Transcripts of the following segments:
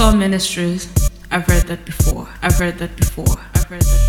All Ministries. I've read that before. I've read that before. I've read that.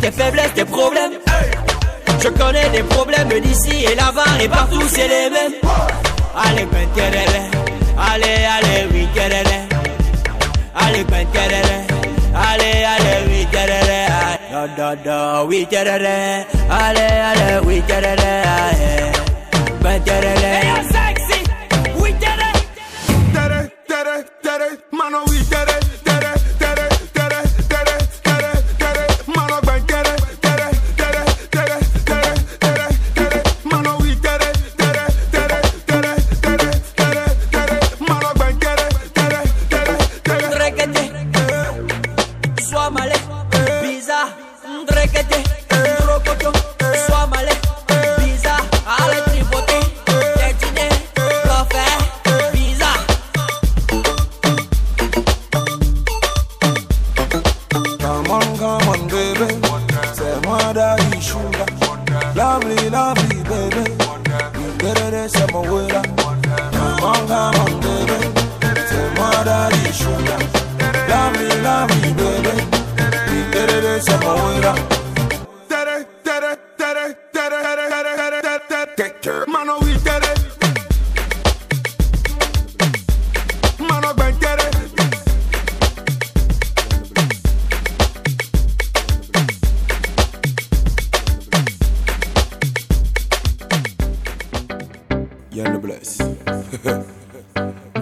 tes faiblesses, tes problèmes. Je connais des problèmes d'ici et là-bas et partout c'est les mêmes. Allez, ben, quelle est Allez, allez, oui, quelle est Allez, ben, quelle est Allez, allez, oui, quelle est Da da oui kerele, ale ale oui kerele, ale ben kerele. Hey, I'm sexy, oui kerele. Tere tere tere, mano oui kerele. Twitter, mano Wiltere. Mano Bentere. Yann Bless.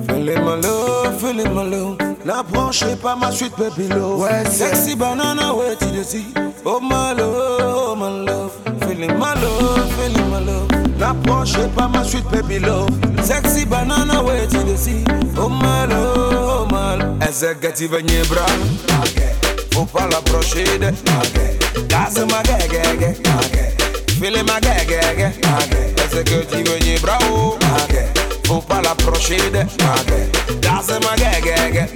Feeling my love, feeling my love. N'approchez pas ma suite, baby love. Ouais, sexy banana, ouais, tu le dis. Oh, my love. approche pas my street baby love. Sexy banana waiting to see. Oh mal, oh mal. Executive nie bra. Faut pas l'approcher de. Gaz ma gege. File ma gege. Executive nie bra. Faut pas l'approcher de. Gaz ma gege.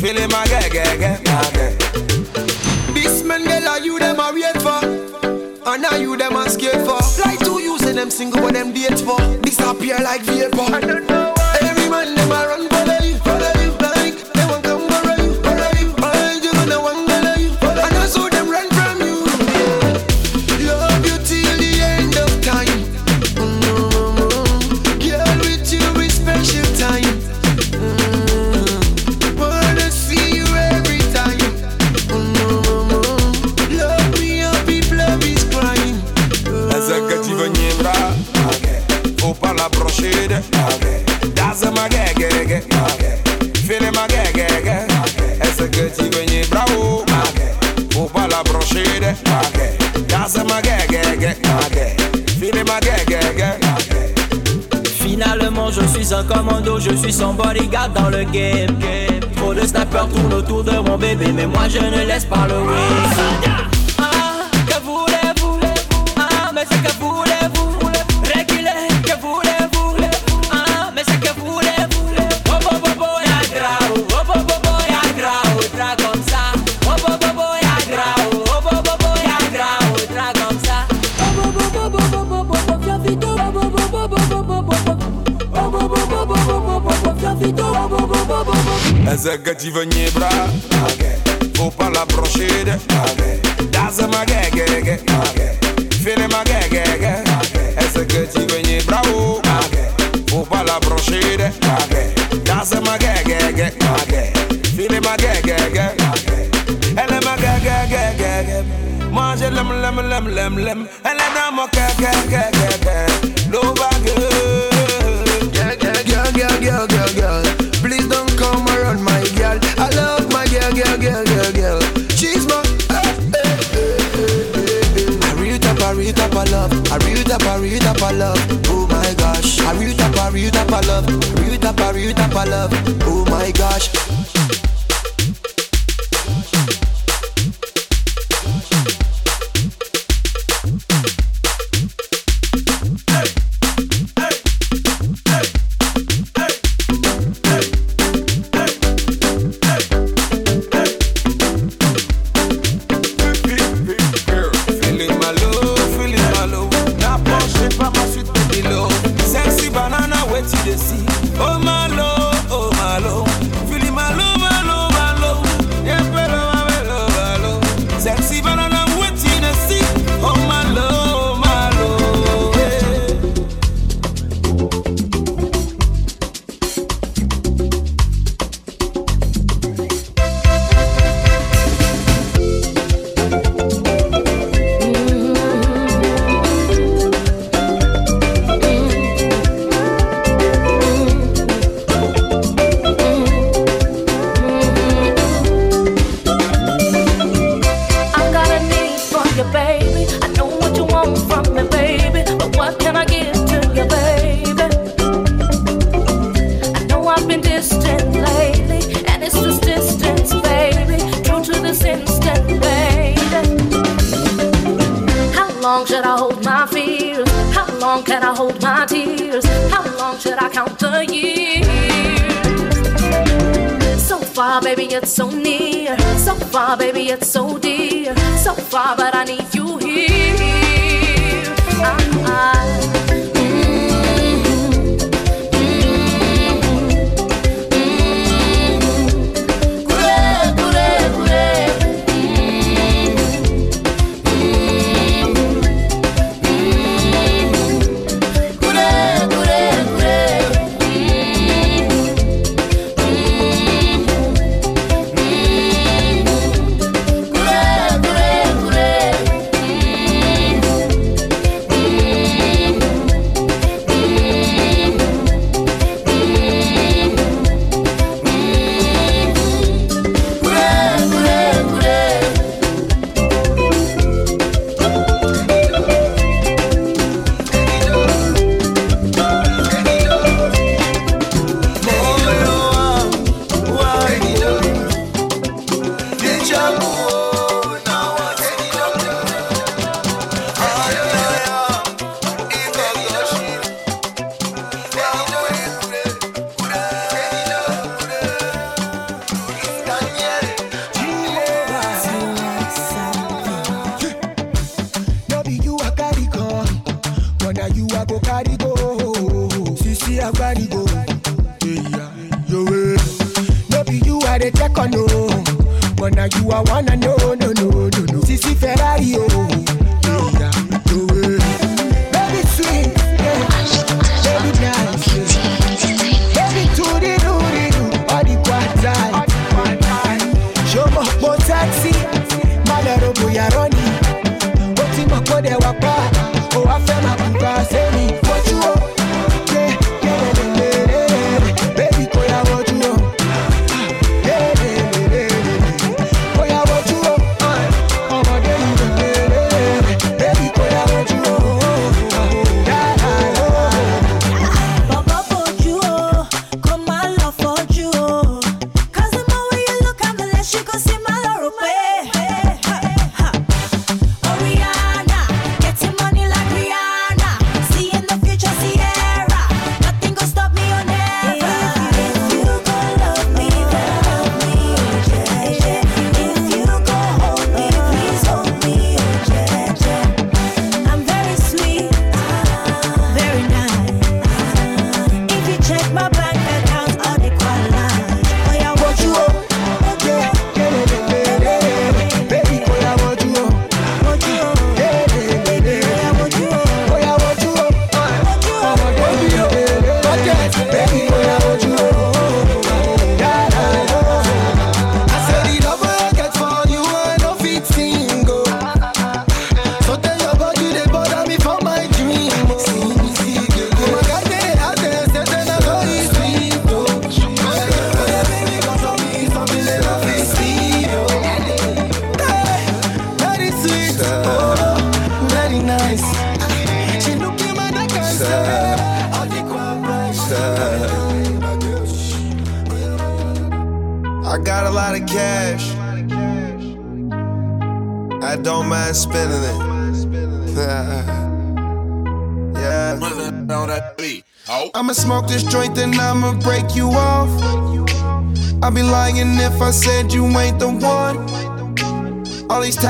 File ma gege. This man girl are you them a wait for? And are you them a scared for? Like them single, but them dates for disappear like vapor. dans le game. Trop de snappers tournent autour de mon bébé, mais moi je ne laisse pas le win. que tu veux nier bras Faut pas l'approcher de Daze ma guegue Fini ma guegue Est-ce que tu veux nier bras Faut pas l'approcher de Daze ma guegue Fini ma guegue Elle est ma guegue Moi je l'aime, l'aime, l'aime, l'aime Elle est dans mon guegue sweet love. Oh my gosh, Ferrari,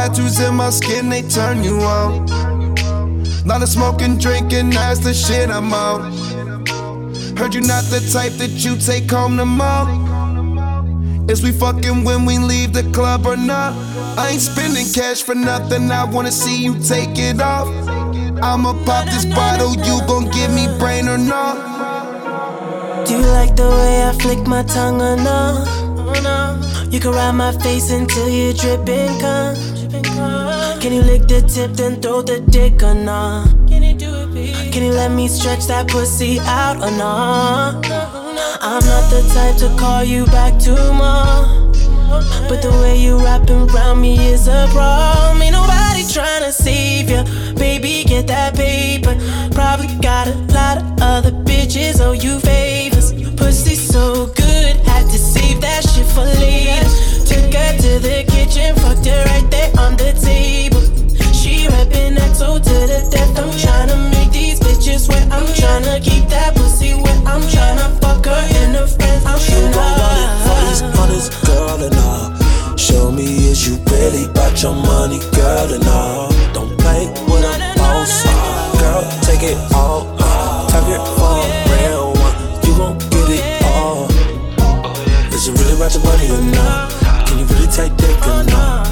tattoos in my skin, they turn you on. Lot of smoking, drinking, that's the shit I'm on. Heard you not the type that you take home to mom. Is we fucking when we leave the club or not? I ain't spending cash for nothing, I wanna see you take it off. I'ma pop this bottle, you gon' give me brain or not? Do you like the way I flick my tongue or no? You can ride my face until you're dripping cum. Can you lick the tip then throw the dick or no? Can you let me stretch that pussy out or no? I'm not the type to call you back tomorrow. But the way you wrapping around me is a problem. Ain't nobody tryna save you. Baby, get that paper. Probably got a lot of other bitches owe you favors. Pussy so good, had to save that shit for later. Took her to the kitchen, fucked her right there on the table. She rapping XO to the death. I'm tryna make these bitches wet. I'm tryna keep that pussy wet. I'm tryna fuck her in her friends. I'm You gon' want it for tryna. these honest girl and all. Show me is you really about your money, girl and all. Don't play with a boss, uh, girl. Take it all. Uh, Type it for a real one. You gon' get it all. Is it really about your money or not? Really take dick or not?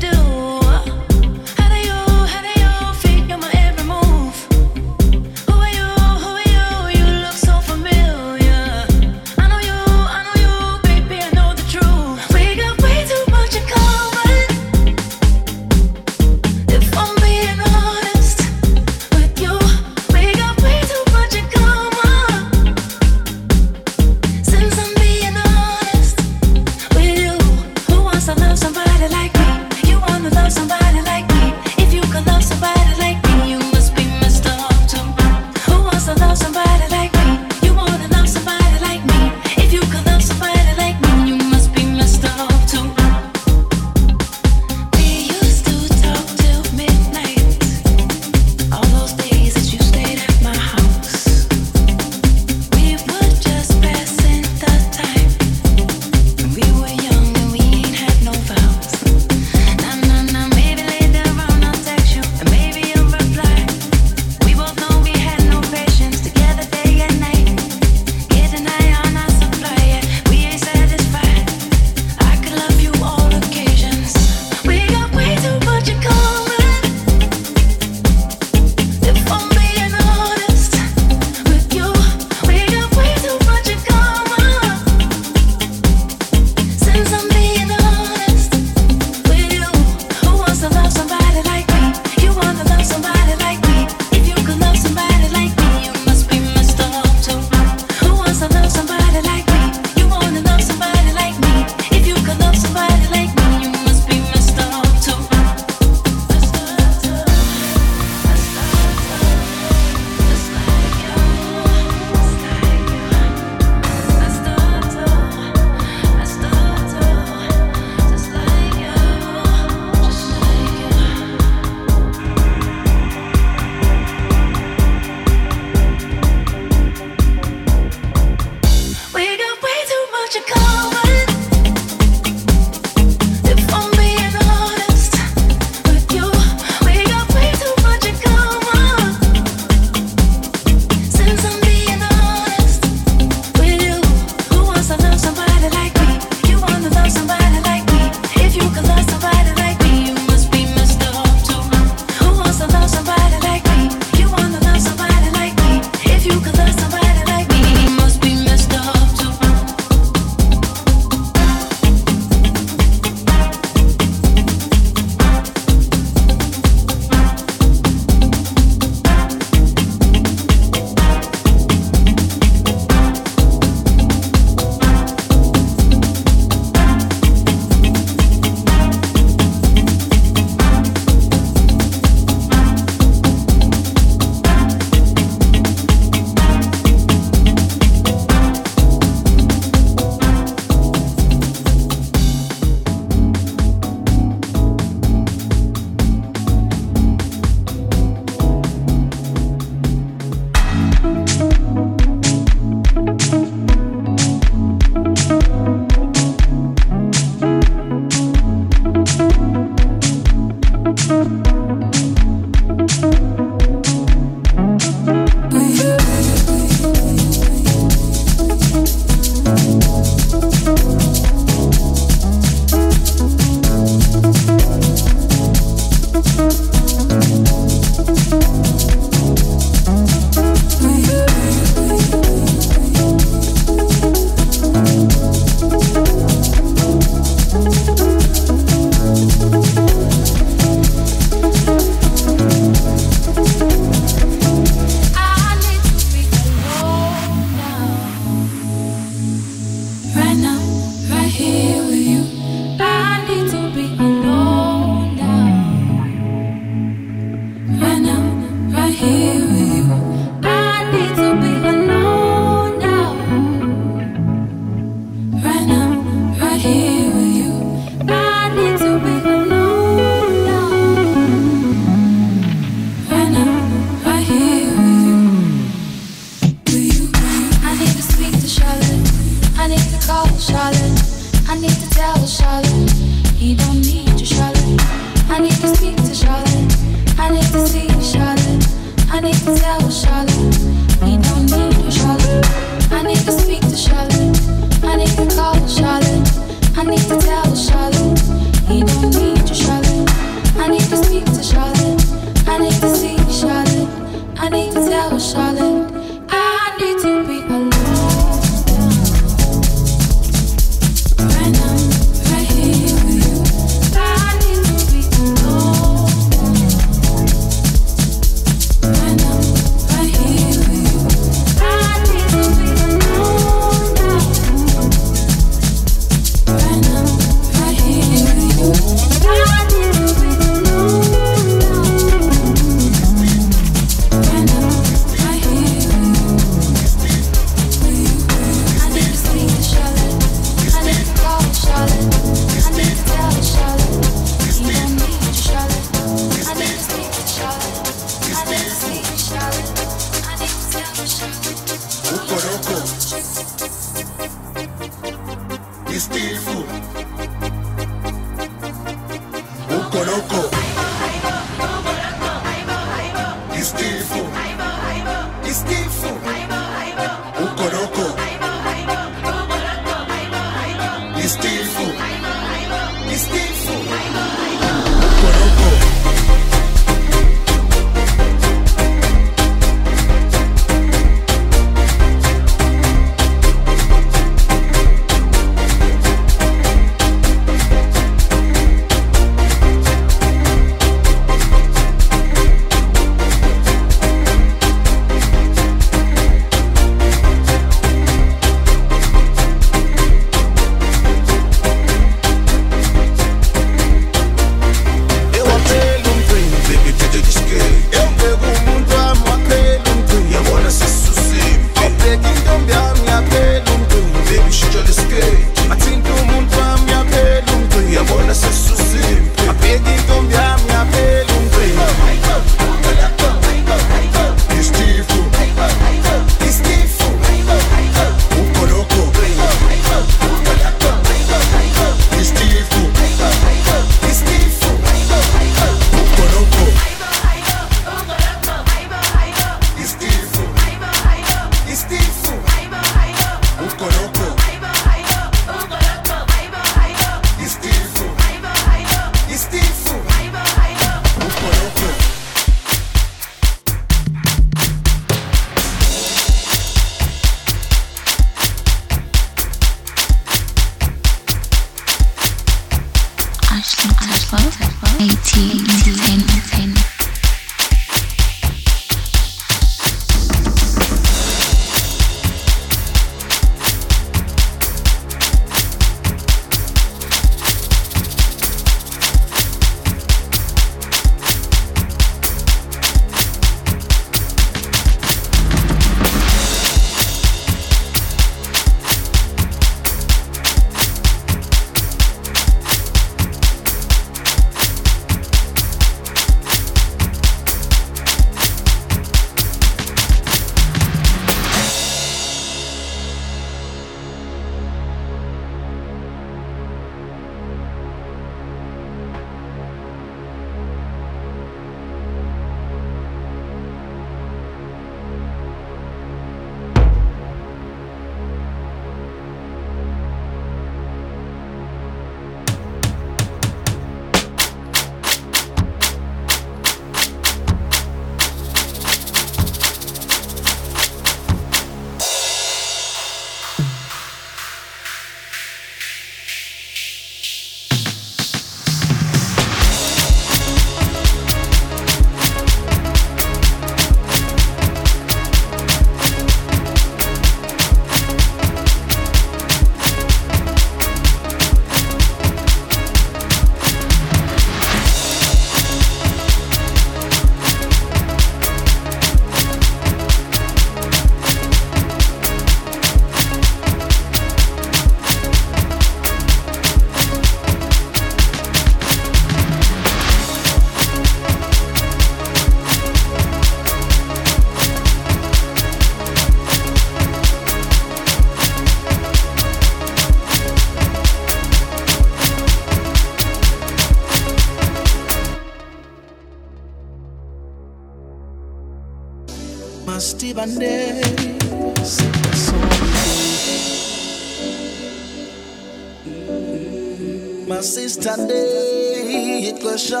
My sister day, it was a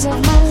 So